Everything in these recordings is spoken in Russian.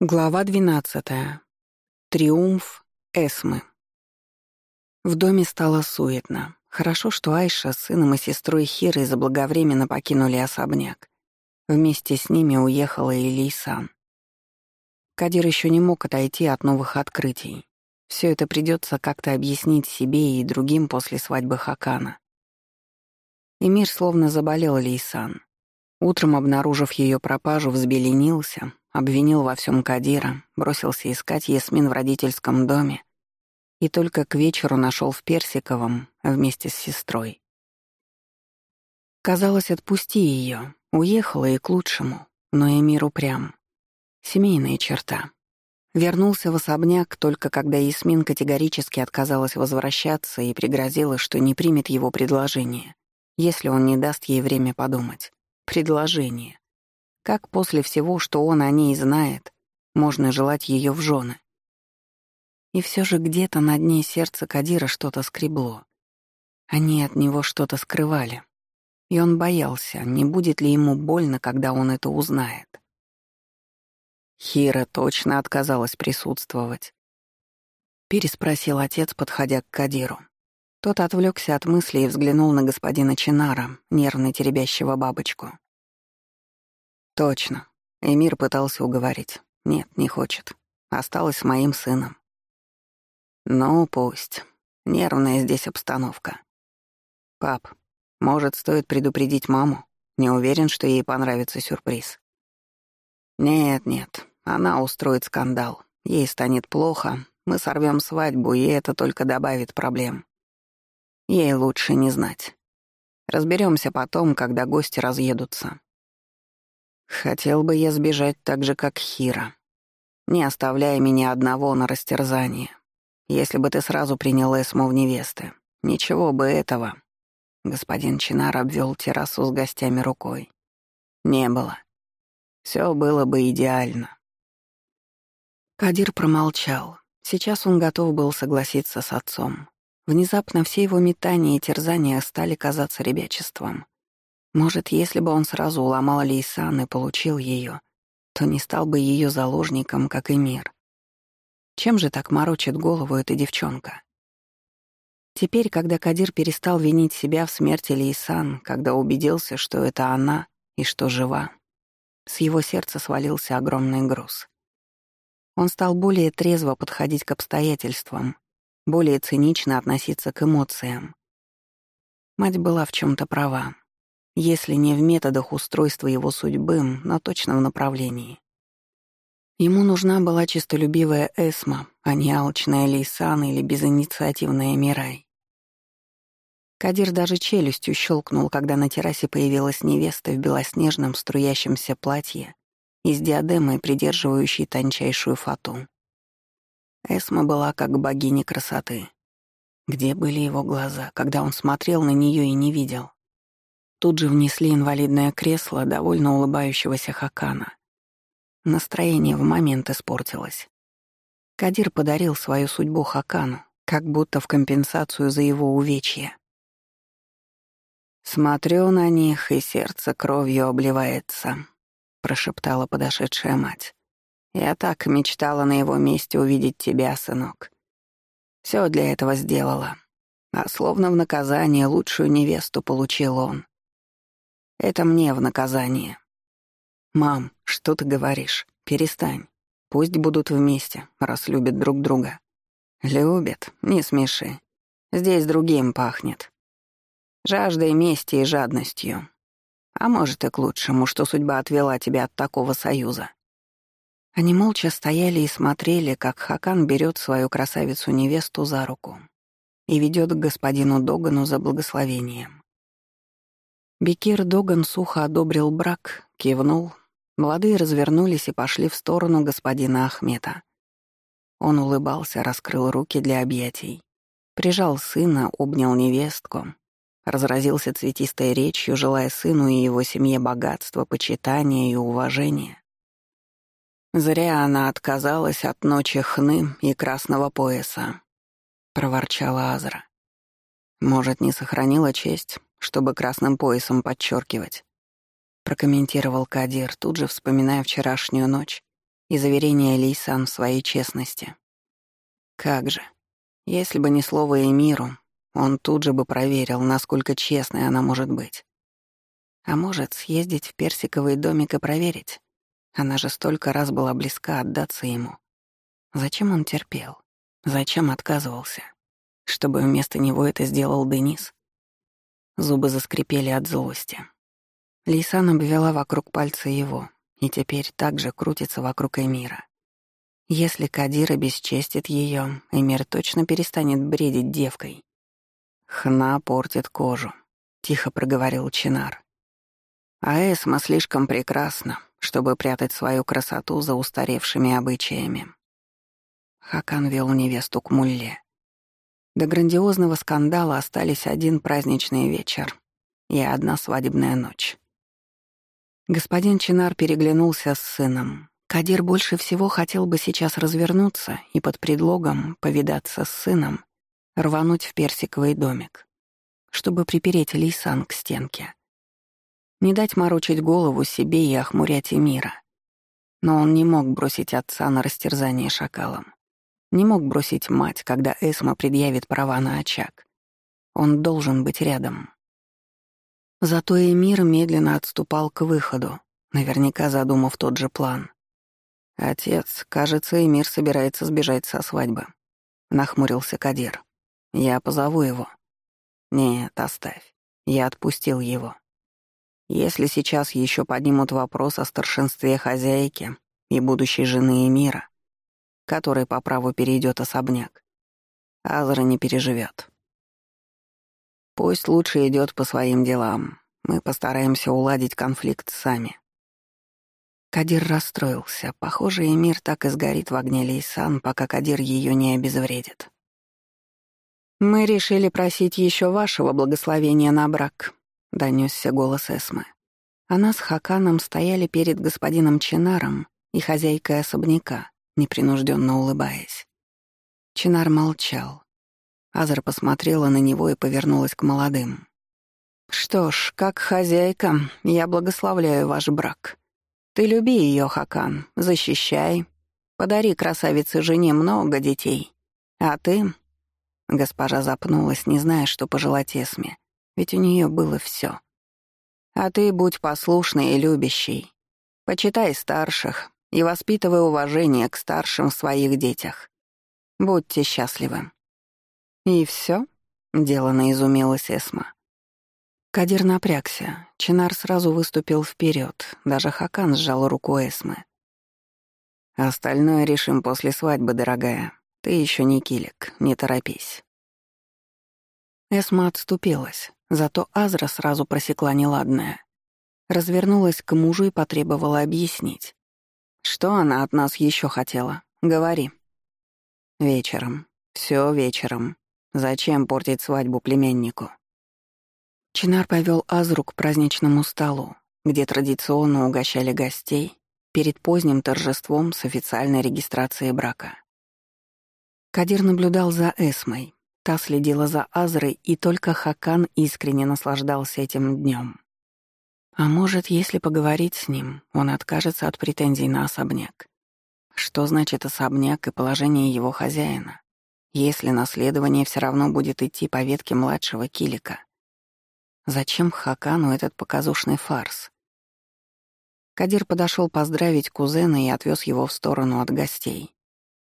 Глава 12. Триумф Эсмы. В доме стало суетно. Хорошо, что Айша с сыном и сестрой Хирой заблаговременно покинули особняк. Вместе с ними уехала и Лейсан. Кадир еще не мог отойти от новых открытий. Все это придется как-то объяснить себе и другим после свадьбы Хакана. Эмир словно заболел Лейсан. Утром, обнаружив ее пропажу, взбеленился, обвинил во всем Кадира, бросился искать Ясмин в родительском доме и только к вечеру нашел в Персиковом вместе с сестрой. Казалось, отпусти ее, уехала и к лучшему, но Эмир упрям. Семейная черта. Вернулся в особняк только когда Ясмин категорически отказалась возвращаться и пригрозила, что не примет его предложение, если он не даст ей время подумать. Предложение. Как после всего, что он о ней знает, можно желать ее в жены? И все же где-то на дне сердца Кадира что-то скребло. Они от него что-то скрывали. И он боялся, не будет ли ему больно, когда он это узнает. Хира точно отказалась присутствовать. Переспросил отец, подходя к Кадиру. Тот отвлекся от мысли и взглянул на господина Чинара, нервно теребящего бабочку. Точно. Эмир пытался уговорить. Нет, не хочет. Осталась с моим сыном. Ну, пусть. Нервная здесь обстановка. Пап, может, стоит предупредить маму? Не уверен, что ей понравится сюрприз. Нет, нет, она устроит скандал. Ей станет плохо, мы сорвем свадьбу, и это только добавит проблем. Ей лучше не знать. Разберемся потом, когда гости разъедутся. Хотел бы я сбежать так же, как Хира, не оставляя меня одного на растерзание. Если бы ты сразу принял Эсму в невесты, ничего бы этого. Господин Чинар обвел террасу с гостями рукой. Не было. Все было бы идеально. Кадир промолчал. Сейчас он готов был согласиться с отцом. Внезапно все его метания и терзания стали казаться ребячеством. Может, если бы он сразу уломал Лейсан и получил ее, то не стал бы ее заложником, как и мир. Чем же так морочит голову эта девчонка? Теперь, когда Кадир перестал винить себя в смерти Лейсан, когда убедился, что это она и что жива, с его сердца свалился огромный груз. Он стал более трезво подходить к обстоятельствам, более цинично относиться к эмоциям. Мать была в чем то права если не в методах устройства его судьбы, но точно в направлении. Ему нужна была чистолюбивая Эсма, а не алчная Лейсан или безинициативная Мирай. Кадир даже челюстью щелкнул, когда на террасе появилась невеста в белоснежном струящемся платье и с диадемой, придерживающей тончайшую фату. Эсма была как богиня красоты. Где были его глаза, когда он смотрел на нее и не видел? Тут же внесли инвалидное кресло довольно улыбающегося Хакана. Настроение в момент испортилось. Кадир подарил свою судьбу Хакану, как будто в компенсацию за его увечье. «Смотрю на них, и сердце кровью обливается», — прошептала подошедшая мать. «Я так мечтала на его месте увидеть тебя, сынок. Все для этого сделала. А словно в наказание лучшую невесту получил он. Это мне в наказание. Мам, что ты говоришь? Перестань. Пусть будут вместе, раз любят друг друга. Любят, не смеши. Здесь другим пахнет. Жаждой мести и жадностью. А может и к лучшему, что судьба отвела тебя от такого союза. Они молча стояли и смотрели, как Хакан берет свою красавицу-невесту за руку и ведет к господину Догану за благословением. Бекир Доган сухо одобрил брак, кивнул. Молодые развернулись и пошли в сторону господина Ахмета. Он улыбался, раскрыл руки для объятий. Прижал сына, обнял невестку. Разразился цветистой речью, желая сыну и его семье богатства, почитания и уважения. «Зря она отказалась от ночи хны и красного пояса», — проворчала Азра. «Может, не сохранила честь, чтобы красным поясом подчеркивать. Прокомментировал Кадир, тут же вспоминая вчерашнюю ночь и заверение Лейсан в своей честности. Как же, если бы не слово Эмиру, он тут же бы проверил, насколько честной она может быть. А может, съездить в персиковый домик и проверить? Она же столько раз была близка отдаться ему. Зачем он терпел? Зачем отказывался? Чтобы вместо него это сделал Денис? Зубы заскрипели от злости. Лейсан обвела вокруг пальца его, и теперь также крутится вокруг Эмира. Если Кадир обесчестит ее, Эмир точно перестанет бредить девкой. «Хна портит кожу», — тихо проговорил Чинар. «А Эсма слишком прекрасна, чтобы прятать свою красоту за устаревшими обычаями». Хакан вел невесту к Мулле. До грандиозного скандала остались один праздничный вечер и одна свадебная ночь. Господин Чинар переглянулся с сыном. Кадир больше всего хотел бы сейчас развернуться и под предлогом повидаться с сыном рвануть в персиковый домик, чтобы припереть Лейсан к стенке. Не дать морочить голову себе и охмурять Эмира. Но он не мог бросить отца на растерзание шакалом. Не мог бросить мать, когда Эсма предъявит права на очаг. Он должен быть рядом. Зато Эмир медленно отступал к выходу, наверняка задумав тот же план. «Отец, кажется, Эмир собирается сбежать со свадьбы», — нахмурился Кадир. «Я позову его». «Нет, оставь. Я отпустил его. Если сейчас еще поднимут вопрос о старшинстве хозяйки и будущей жены Эмира, который по праву перейдет особняк, Азра не переживет. Пусть лучше идет по своим делам. Мы постараемся уладить конфликт сами. Кадир расстроился. Похоже, Эмир так и сгорит в огне Лейсан, пока Кадир ее не обезвредит. «Мы решили просить еще вашего благословения на брак», — донесся голос Эсмы. Она с Хаканом стояли перед господином Чинаром и хозяйкой особняка, непринужденно улыбаясь. Чинар молчал, Азра посмотрела на него и повернулась к молодым. «Что ж, как хозяйка, я благословляю ваш брак. Ты люби ее, Хакан, защищай. Подари красавице жене много детей. А ты...» Госпожа запнулась, не зная, что пожелать Эсме, ведь у нее было все. «А ты будь послушной и любящей. Почитай старших и воспитывай уважение к старшим в своих детях. Будьте счастливы». «И все? делано изумилась Эсма. Кадир напрягся. Чинар сразу выступил вперед. Даже Хакан сжал руку Эсмы. «Остальное решим после свадьбы, дорогая. Ты еще не килик, не торопись». Эсма отступилась, зато Азра сразу просекла неладное. Развернулась к мужу и потребовала объяснить. «Что она от нас еще хотела? Говори». «Вечером. Все вечером», Зачем портить свадьбу племяннику? Чинар повел Азру к праздничному столу, где традиционно угощали гостей перед поздним торжеством с официальной регистрацией брака. Кадир наблюдал за Эсмой, та следила за Азрой, и только Хакан искренне наслаждался этим днем. А может, если поговорить с ним, он откажется от претензий на особняк. Что значит особняк и положение его хозяина? если наследование все равно будет идти по ветке младшего Килика. Зачем Хакану этот показушный фарс? Кадир подошел поздравить кузена и отвез его в сторону от гостей.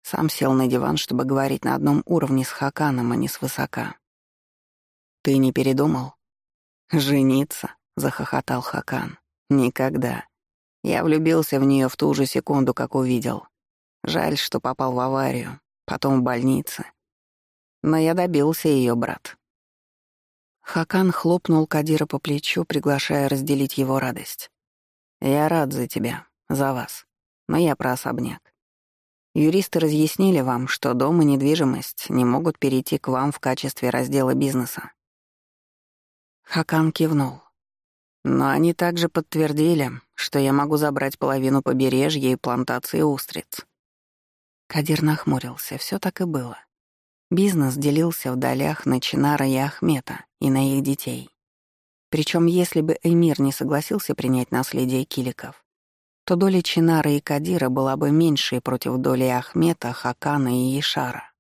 Сам сел на диван, чтобы говорить на одном уровне с Хаканом, а не свысока. «Ты не передумал?» «Жениться?» — захохотал Хакан. «Никогда. Я влюбился в нее в ту же секунду, как увидел. Жаль, что попал в аварию потом в больнице. Но я добился ее, брат. Хакан хлопнул Кадира по плечу, приглашая разделить его радость. «Я рад за тебя, за вас, но я про особняк. Юристы разъяснили вам, что дом и недвижимость не могут перейти к вам в качестве раздела бизнеса». Хакан кивнул. Но они также подтвердили, что я могу забрать половину побережья и плантации устриц. Кадир нахмурился, все так и было. Бизнес делился в долях на Чинара и Ахмета и на их детей. Причем, если бы Эмир не согласился принять наследие Киликов, то доля Чинара и Кадира была бы меньшей против доли Ахмета, Хакана и Ишара.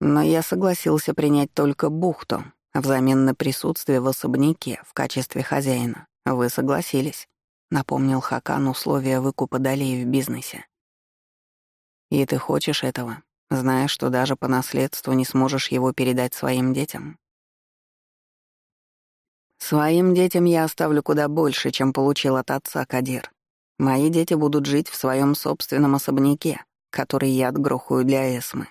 Но я согласился принять только бухту, взамен на присутствие в особняке в качестве хозяина. Вы согласились, напомнил Хакан условия выкупа долей в бизнесе. И ты хочешь этого, зная, что даже по наследству не сможешь его передать своим детям? Своим детям я оставлю куда больше, чем получил от отца Кадир. Мои дети будут жить в своем собственном особняке, который я отгрохаю для Эсмы.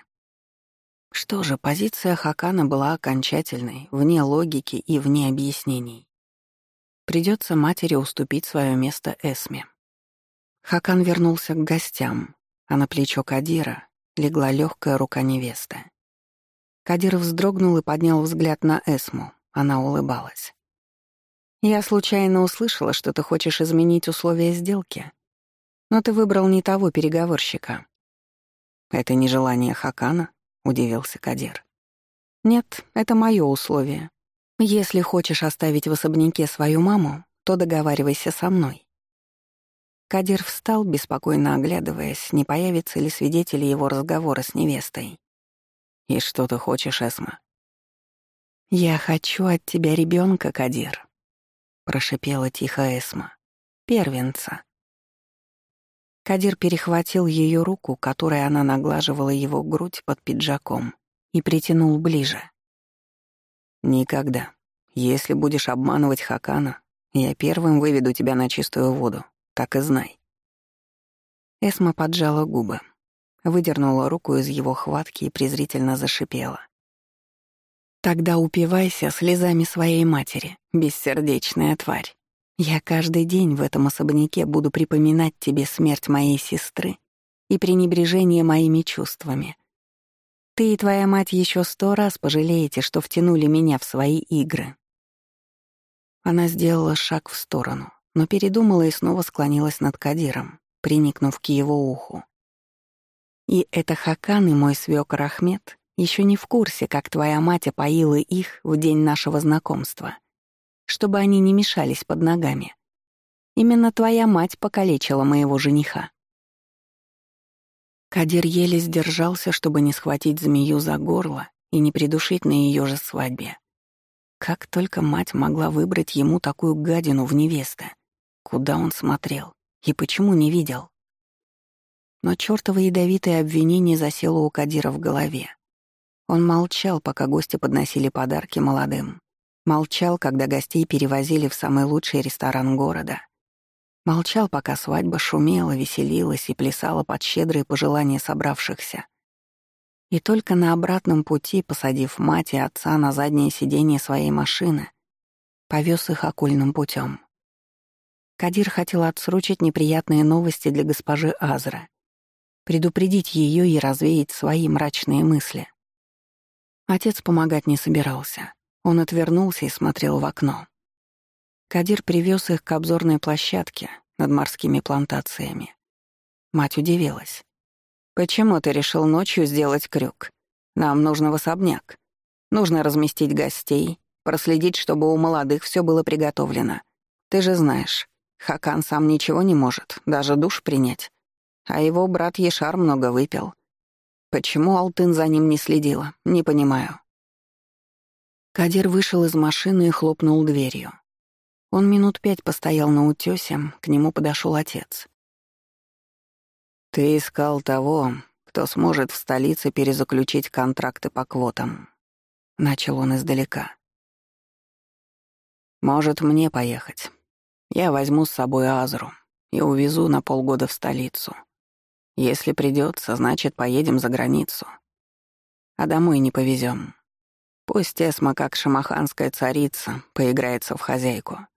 Что же, позиция Хакана была окончательной, вне логики и вне объяснений. Придется матери уступить свое место Эсме. Хакан вернулся к гостям, а на плечо Кадира легла легкая рука невесты. Кадир вздрогнул и поднял взгляд на Эсму. Она улыбалась. Я случайно услышала, что ты хочешь изменить условия сделки. Но ты выбрал не того переговорщика. Это не желание Хакана, удивился Кадир. Нет, это мое условие. Если хочешь оставить в особняке свою маму, то договаривайся со мной. Кадир встал, беспокойно оглядываясь, не появится ли свидетели его разговора с невестой. «И что ты хочешь, Эсма?» «Я хочу от тебя ребенка, Кадир», — прошипела тихо Эсма. «Первенца». Кадир перехватил ее руку, которой она наглаживала его грудь под пиджаком, и притянул ближе. «Никогда. Если будешь обманывать Хакана, я первым выведу тебя на чистую воду, так и знай». Эсма поджала губы, выдернула руку из его хватки и презрительно зашипела. Тогда упивайся слезами своей матери, бессердечная тварь. Я каждый день в этом особняке буду припоминать тебе смерть моей сестры и пренебрежение моими чувствами. Ты и твоя мать еще сто раз пожалеете, что втянули меня в свои игры. Она сделала шаг в сторону, но передумала и снова склонилась над Кадиром, приникнув к его уху. И это Хакан и мой свёкор Ахмед еще не в курсе, как твоя мать опоила их в день нашего знакомства, чтобы они не мешались под ногами. Именно твоя мать покалечила моего жениха. Кадир еле сдержался, чтобы не схватить змею за горло и не придушить на ее же свадьбе. Как только мать могла выбрать ему такую гадину в невесты? Куда он смотрел? И почему не видел? Но чёртово ядовитое обвинение засело у Кадира в голове. Он молчал, пока гости подносили подарки молодым. Молчал, когда гостей перевозили в самый лучший ресторан города. Молчал, пока свадьба шумела, веселилась и плясала под щедрые пожелания собравшихся. И только на обратном пути, посадив мать и отца на заднее сиденье своей машины, повез их окольным путем. Кадир хотел отсрочить неприятные новости для госпожи Азра, предупредить ее и развеять свои мрачные мысли. Отец помогать не собирался. Он отвернулся и смотрел в окно. Кадир привез их к обзорной площадке над морскими плантациями. Мать удивилась. «Почему ты решил ночью сделать крюк? Нам нужно в особняк. Нужно разместить гостей, проследить, чтобы у молодых все было приготовлено. Ты же знаешь, Хакан сам ничего не может, даже душ принять. А его брат Ешар много выпил. Почему Алтын за ним не следила, не понимаю. Кадир вышел из машины и хлопнул дверью. Он минут пять постоял на утёсе, к нему подошел отец. «Ты искал того, кто сможет в столице перезаключить контракты по квотам», — начал он издалека. «Может, мне поехать. Я возьму с собой Азру и увезу на полгода в столицу. Если придется, значит, поедем за границу. А домой не повезем. Пусть Эсма, как шамаханская царица, поиграется в хозяйку.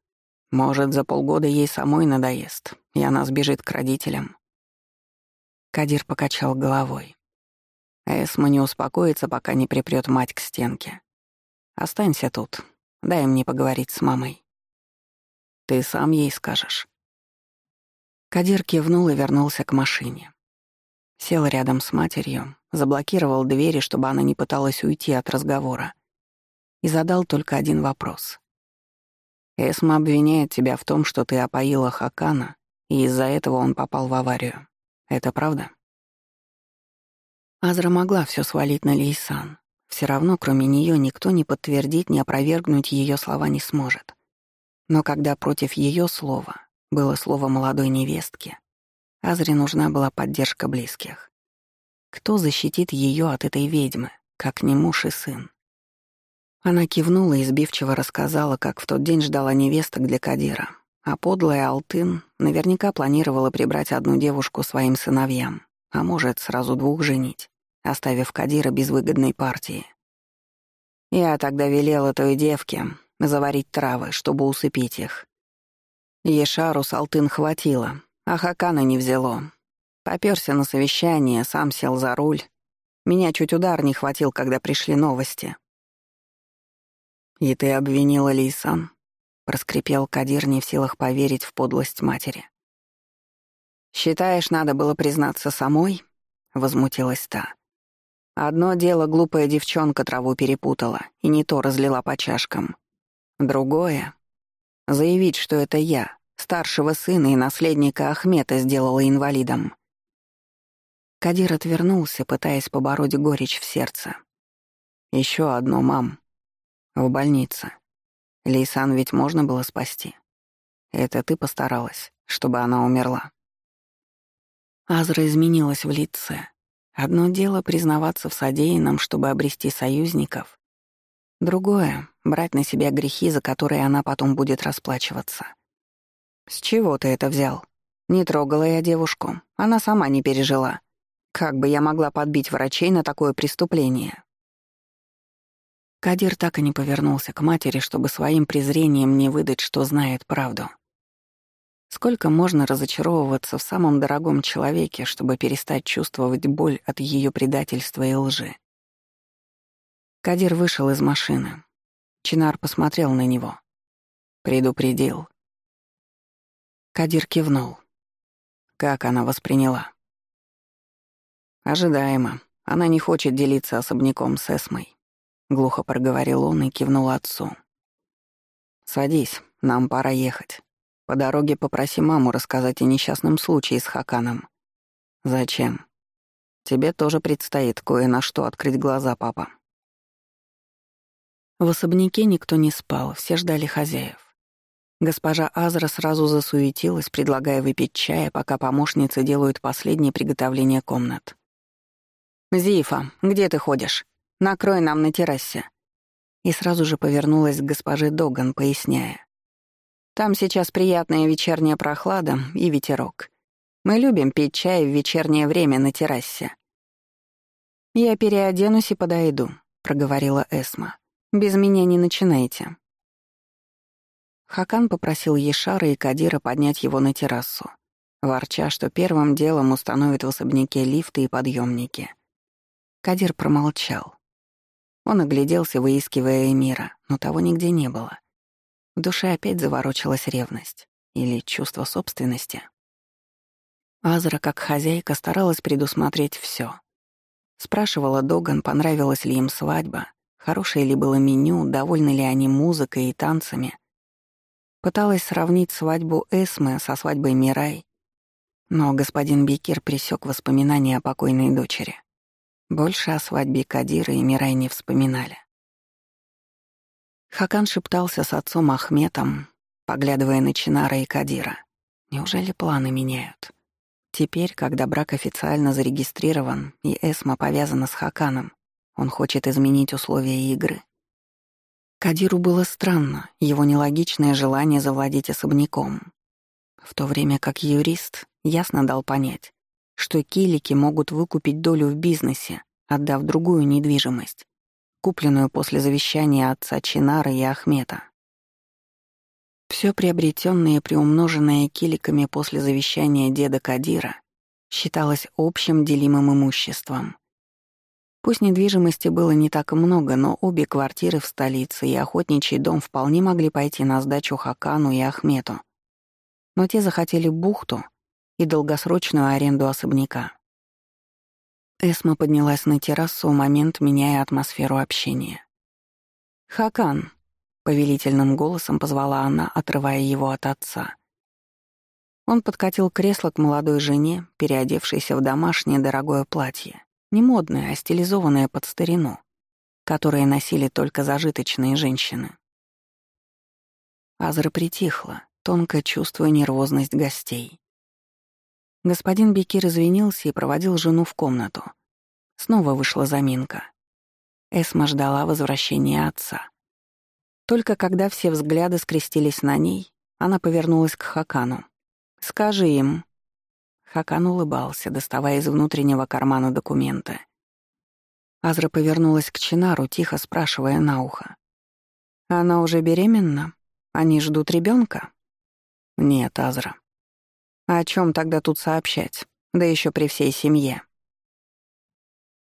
Может, за полгода ей самой надоест, и она сбежит к родителям. Кадир покачал головой. Эсма не успокоится, пока не припрёт мать к стенке. Останься тут, дай мне поговорить с мамой. Ты сам ей скажешь. Кадир кивнул и вернулся к машине. Сел рядом с матерью, заблокировал двери, чтобы она не пыталась уйти от разговора, и задал только один вопрос. Эсма обвиняет тебя в том, что ты опоила Хакана, и из-за этого он попал в аварию. Это правда? Азра могла все свалить на Лейсан. Все равно, кроме нее, никто не подтвердить, не опровергнуть ее слова не сможет. Но когда против ее слова было слово молодой невестки, Азре нужна была поддержка близких. Кто защитит ее от этой ведьмы, как не муж и сын? Она кивнула и сбивчиво рассказала, как в тот день ждала невесток для Кадира, а подлая Алтын наверняка планировала прибрать одну девушку своим сыновьям, а может, сразу двух женить, оставив Кадира без выгодной партии. Я тогда велела той девке заварить травы, чтобы усыпить их. Ешару с Алтын хватило, а Хакана не взяло. Попёрся на совещание, сам сел за руль. Меня чуть удар не хватил, когда пришли новости. «И ты обвинила Лейсан?» — проскрипел Кадир, не в силах поверить в подлость матери. «Считаешь, надо было признаться самой?» — возмутилась та. «Одно дело глупая девчонка траву перепутала и не то разлила по чашкам. Другое — заявить, что это я, старшего сына и наследника Ахмета, сделала инвалидом». Кадир отвернулся, пытаясь побороть горечь в сердце. Еще одно, мам», в больнице. Лейсан ведь можно было спасти. Это ты постаралась, чтобы она умерла. Азра изменилась в лице. Одно дело признаваться в содеянном, чтобы обрести союзников. Другое — брать на себя грехи, за которые она потом будет расплачиваться. «С чего ты это взял? Не трогала я девушку. Она сама не пережила. Как бы я могла подбить врачей на такое преступление?» Кадир так и не повернулся к матери, чтобы своим презрением не выдать, что знает правду. Сколько можно разочаровываться в самом дорогом человеке, чтобы перестать чувствовать боль от ее предательства и лжи? Кадир вышел из машины. Чинар посмотрел на него. Предупредил. Кадир кивнул. Как она восприняла? Ожидаемо. Она не хочет делиться особняком с Эсмой. — глухо проговорил он и кивнул отцу. «Садись, нам пора ехать. По дороге попроси маму рассказать о несчастном случае с Хаканом». «Зачем?» «Тебе тоже предстоит кое на что открыть глаза, папа». В особняке никто не спал, все ждали хозяев. Госпожа Азра сразу засуетилась, предлагая выпить чая, пока помощницы делают последние приготовления комнат. «Зифа, где ты ходишь?» Накрой нам на террасе». И сразу же повернулась к госпоже Доган, поясняя. «Там сейчас приятная вечерняя прохлада и ветерок. Мы любим пить чай в вечернее время на террасе». «Я переоденусь и подойду», — проговорила Эсма. «Без меня не начинайте». Хакан попросил Ешара и Кадира поднять его на террасу, ворча, что первым делом установит в особняке лифты и подъемники. Кадир промолчал. Он огляделся, выискивая Эмира, но того нигде не было. В душе опять заворочилась ревность или чувство собственности. Азра, как хозяйка, старалась предусмотреть все. Спрашивала Доган, понравилась ли им свадьба, хорошее ли было меню, довольны ли они музыкой и танцами. Пыталась сравнить свадьбу Эсмы со свадьбой Мирай, но господин Бекир присек воспоминания о покойной дочери. Больше о свадьбе Кадира и Мирай не вспоминали. Хакан шептался с отцом Ахметом, поглядывая на Чинара и Кадира. Неужели планы меняют? Теперь, когда брак официально зарегистрирован и Эсма повязана с Хаканом, он хочет изменить условия игры. Кадиру было странно, его нелогичное желание завладеть особняком. В то время как юрист ясно дал понять, что килики могут выкупить долю в бизнесе, отдав другую недвижимость, купленную после завещания отца Чинара и Ахмета. Все приобретенное и приумноженное киликами после завещания деда Кадира считалось общим делимым имуществом. Пусть недвижимости было не так много, но обе квартиры в столице и охотничий дом вполне могли пойти на сдачу Хакану и Ахмету. Но те захотели бухту — и долгосрочную аренду особняка. Эсма поднялась на террасу в момент, меняя атмосферу общения. «Хакан», — повелительным голосом позвала она, отрывая его от отца. Он подкатил кресло к молодой жене, переодевшейся в домашнее дорогое платье, не модное, а стилизованное под старину, которое носили только зажиточные женщины. Азра притихла, тонко чувствуя нервозность гостей. Господин Бекир извинился и проводил жену в комнату. Снова вышла заминка. Эсма ждала возвращения отца. Только когда все взгляды скрестились на ней, она повернулась к Хакану. «Скажи им». Хакан улыбался, доставая из внутреннего кармана документы. Азра повернулась к Чинару, тихо спрашивая на ухо. «Она уже беременна? Они ждут ребенка? «Нет, Азра». «А «О чем тогда тут сообщать? Да еще при всей семье».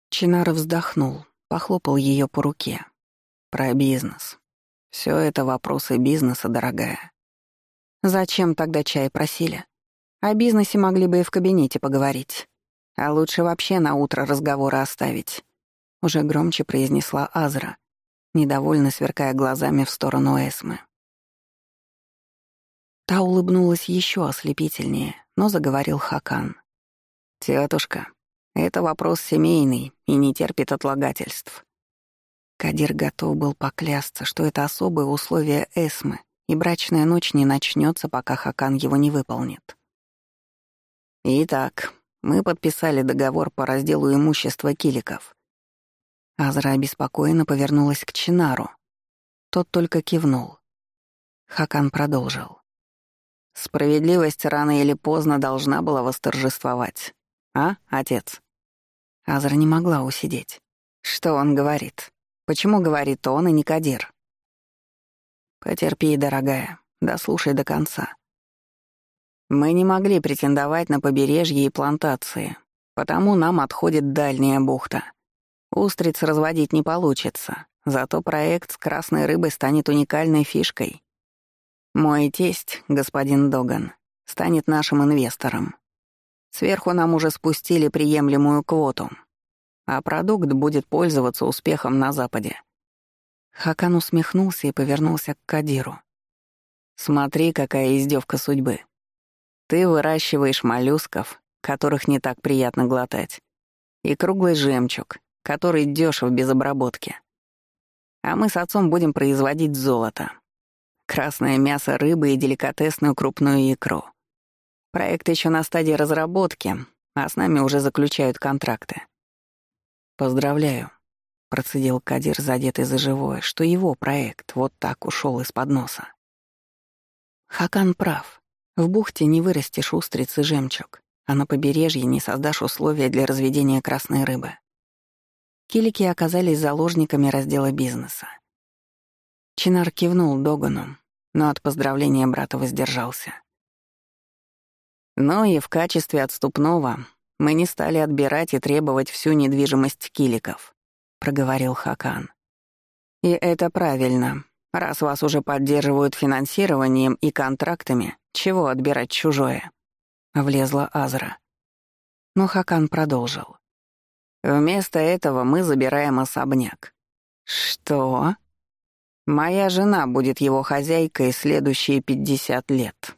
Чинар вздохнул, похлопал ее по руке. «Про бизнес. Все это вопросы бизнеса, дорогая. Зачем тогда чай просили? О бизнесе могли бы и в кабинете поговорить. А лучше вообще на утро разговоры оставить. Уже громче произнесла Азра, недовольно сверкая глазами в сторону Эсмы. Та улыбнулась еще ослепительнее, но заговорил Хакан. «Тетушка, это вопрос семейный и не терпит отлагательств». Кадир готов был поклясться, что это особые условия Эсмы, и брачная ночь не начнется, пока Хакан его не выполнит. «Итак, мы подписали договор по разделу имущества киликов». Азра обеспокоенно повернулась к Чинару. Тот только кивнул. Хакан продолжил. «Справедливость рано или поздно должна была восторжествовать. А, отец?» Азра не могла усидеть. «Что он говорит? Почему говорит он и не Кадир?» «Потерпи, дорогая, дослушай до конца. Мы не могли претендовать на побережье и плантации, потому нам отходит дальняя бухта. Устриц разводить не получится, зато проект с красной рыбой станет уникальной фишкой. Мой тесть, господин Доган, станет нашим инвестором. Сверху нам уже спустили приемлемую квоту, а продукт будет пользоваться успехом на Западе. Хакан усмехнулся и повернулся к Кадиру. «Смотри, какая издевка судьбы. Ты выращиваешь моллюсков, которых не так приятно глотать, и круглый жемчуг, который дешев без обработки. А мы с отцом будем производить золото. Красное мясо рыбы и деликатесную крупную икру. Проект еще на стадии разработки, а с нами уже заключают контракты. Поздравляю, Процедил Кадир, задетый за живое, что его проект вот так ушел из-под носа. Хакан прав. В бухте не вырастешь устриц и жемчуг, а на побережье не создашь условия для разведения красной рыбы. Килики оказались заложниками раздела бизнеса. Чинар кивнул Догану, но от поздравления брата воздержался. Но и в качестве отступного мы не стали отбирать и требовать всю недвижимость киликов проговорил Хакан. «И это правильно. Раз вас уже поддерживают финансированием и контрактами, чего отбирать чужое?» Влезла Азра. Но Хакан продолжил. «Вместо этого мы забираем особняк». «Что?» «Моя жена будет его хозяйкой следующие пятьдесят лет».